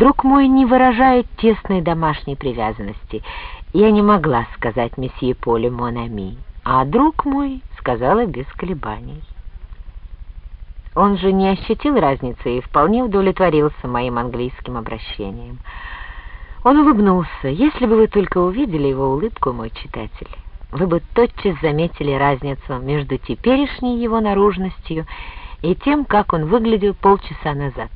Друг мой не выражает тесной домашней привязанности. Я не могла сказать месье Поле Монами, а друг мой сказала без колебаний. Он же не ощутил разницы и вполне удовлетворился моим английским обращением. Он улыбнулся. Если бы вы только увидели его улыбку, мой читатель, вы бы тотчас заметили разницу между теперешней его наружностью и тем, как он выглядел полчаса назад.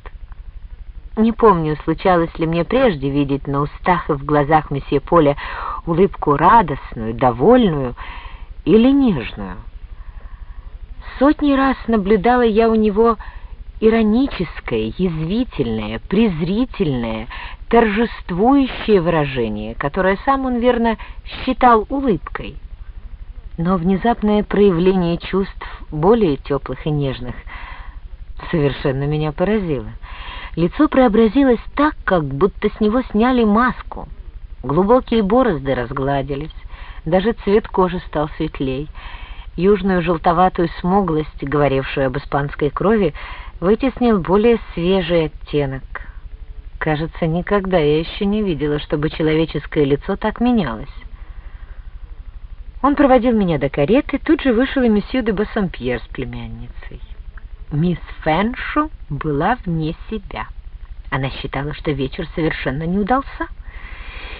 Не помню, случалось ли мне прежде видеть на устах и в глазах месье Поля улыбку радостную, довольную или нежную. Сотни раз наблюдала я у него ироническое, язвительное, презрительное, торжествующее выражение, которое сам он, верно, считал улыбкой. Но внезапное проявление чувств более теплых и нежных совершенно меня поразило. Лицо преобразилось так, как будто с него сняли маску. Глубокие борозды разгладились, даже цвет кожи стал светлей. Южную желтоватую смуглость, говорившую об испанской крови, вытеснил более свежий оттенок. Кажется, никогда я еще не видела, чтобы человеческое лицо так менялось. Он проводил меня до кареты, тут же вышел и месье де Бассампьер с племянницей. Мисс Фэншу была вне себя. Она считала, что вечер совершенно не удался.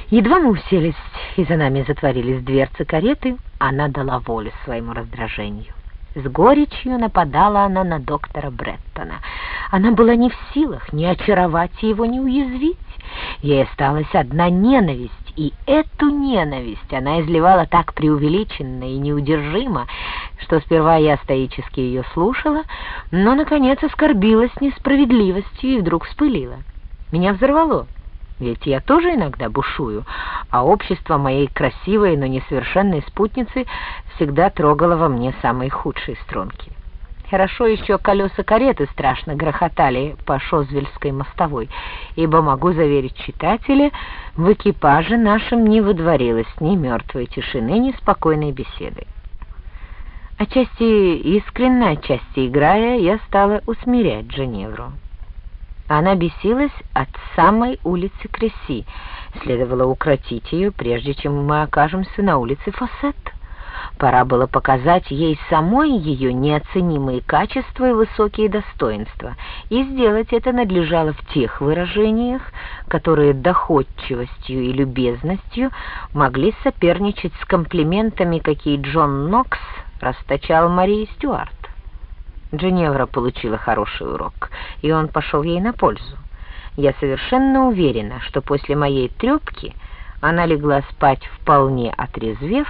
Едва мы уселись, и за нами затворились дверцы кареты, она дала волю своему раздражению. С горечью нападала она на доктора Бреттона. Она была не в силах ни очаровать его, ни уязвить. Ей осталась одна ненависть, и эту ненависть она изливала так преувеличенно и неудержимо, что сперва я стоически ее слушала, но, наконец, оскорбилась несправедливостью и вдруг вспылила. Меня взорвало. Ведь я тоже иногда бушую, а общество моей красивой, но несовершенной спутницы всегда трогало во мне самые худшие струнки. Хорошо еще колеса кареты страшно грохотали по Шозвельской мостовой, ибо, могу заверить читателя, в экипаже нашем не выдворилось ни мертвой тишины, ни спокойной беседы. Отчасти искренно, отчасти играя, я стала усмирять Женевру. Она бесилась от самой улицы Креси. Следовало укротить ее, прежде чем мы окажемся на улице Фасет. Пора было показать ей самой ее неоценимые качества и высокие достоинства, и сделать это надлежало в тех выражениях, которые доходчивостью и любезностью могли соперничать с комплиментами, какие Джон Нокс расточал Марии Стюарт. Дженевра получила хороший урок, и он пошел ей на пользу. Я совершенно уверена, что после моей трепки она легла спать вполне отрезвев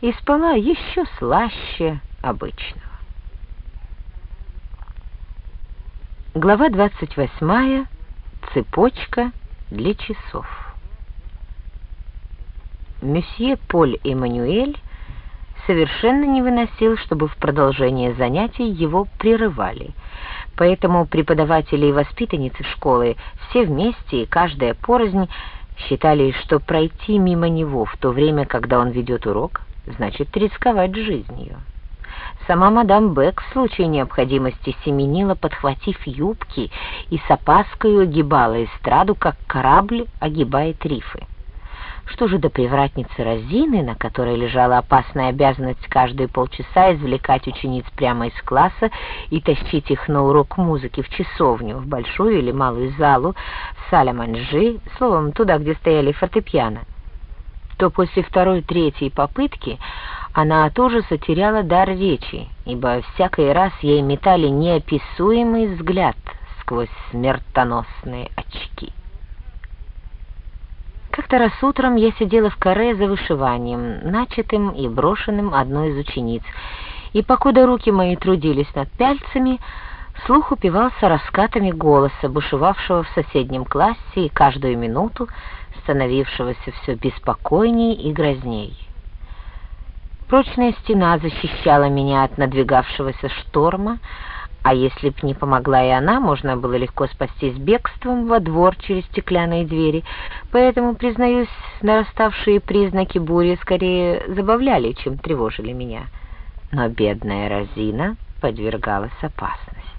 и спала еще слаще обычного. Глава 28. Цепочка для часов. Месье Поль Эммануэль совершенно не выносил, чтобы в продолжение занятий его прерывали. Поэтому преподаватели и воспитанницы школы все вместе и каждая порознь считали, что пройти мимо него в то время, когда он ведет урок, значит рисковать жизнью. Сама мадам Бек в случае необходимости семенила, подхватив юбки, и с опаской огибала эстраду, как корабль огибает рифы. Что же до привратницы Розины, на которой лежала опасная обязанность каждые полчаса извлекать учениц прямо из класса и тащить их на урок музыки в часовню, в большую или малую залу, в саля-манжи, словом, туда, где стояли фортепиано, то после второй-третьей попытки она от ужаса дар речи, ибо всякий раз ей метали неописуемый взгляд сквозь смертоносные очки. Как-то раз утром я сидела в каре за вышиванием, начатым и брошенным одной из учениц, и покуда руки мои трудились над пяльцами, слух упивался раскатами голоса, бушевавшего в соседнем классе и каждую минуту становившегося все беспокойней и грозней. Прочная стена защищала меня от надвигавшегося шторма, а если б не помогла и она, можно было легко спастись бегством во двор через стеклянные двери. Поэтому, признаюсь, нараставшие признаки бури скорее забавляли, чем тревожили меня. Но бедная Розина подвергалась опасности.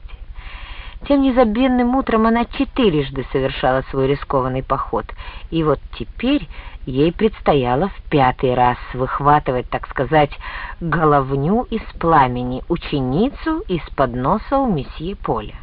Тем незабвенным утром она четырежды совершала свой рискованный поход, и вот теперь ей предстояло в пятый раз выхватывать, так сказать, головню из пламени, ученицу из-под носа у месье Поля.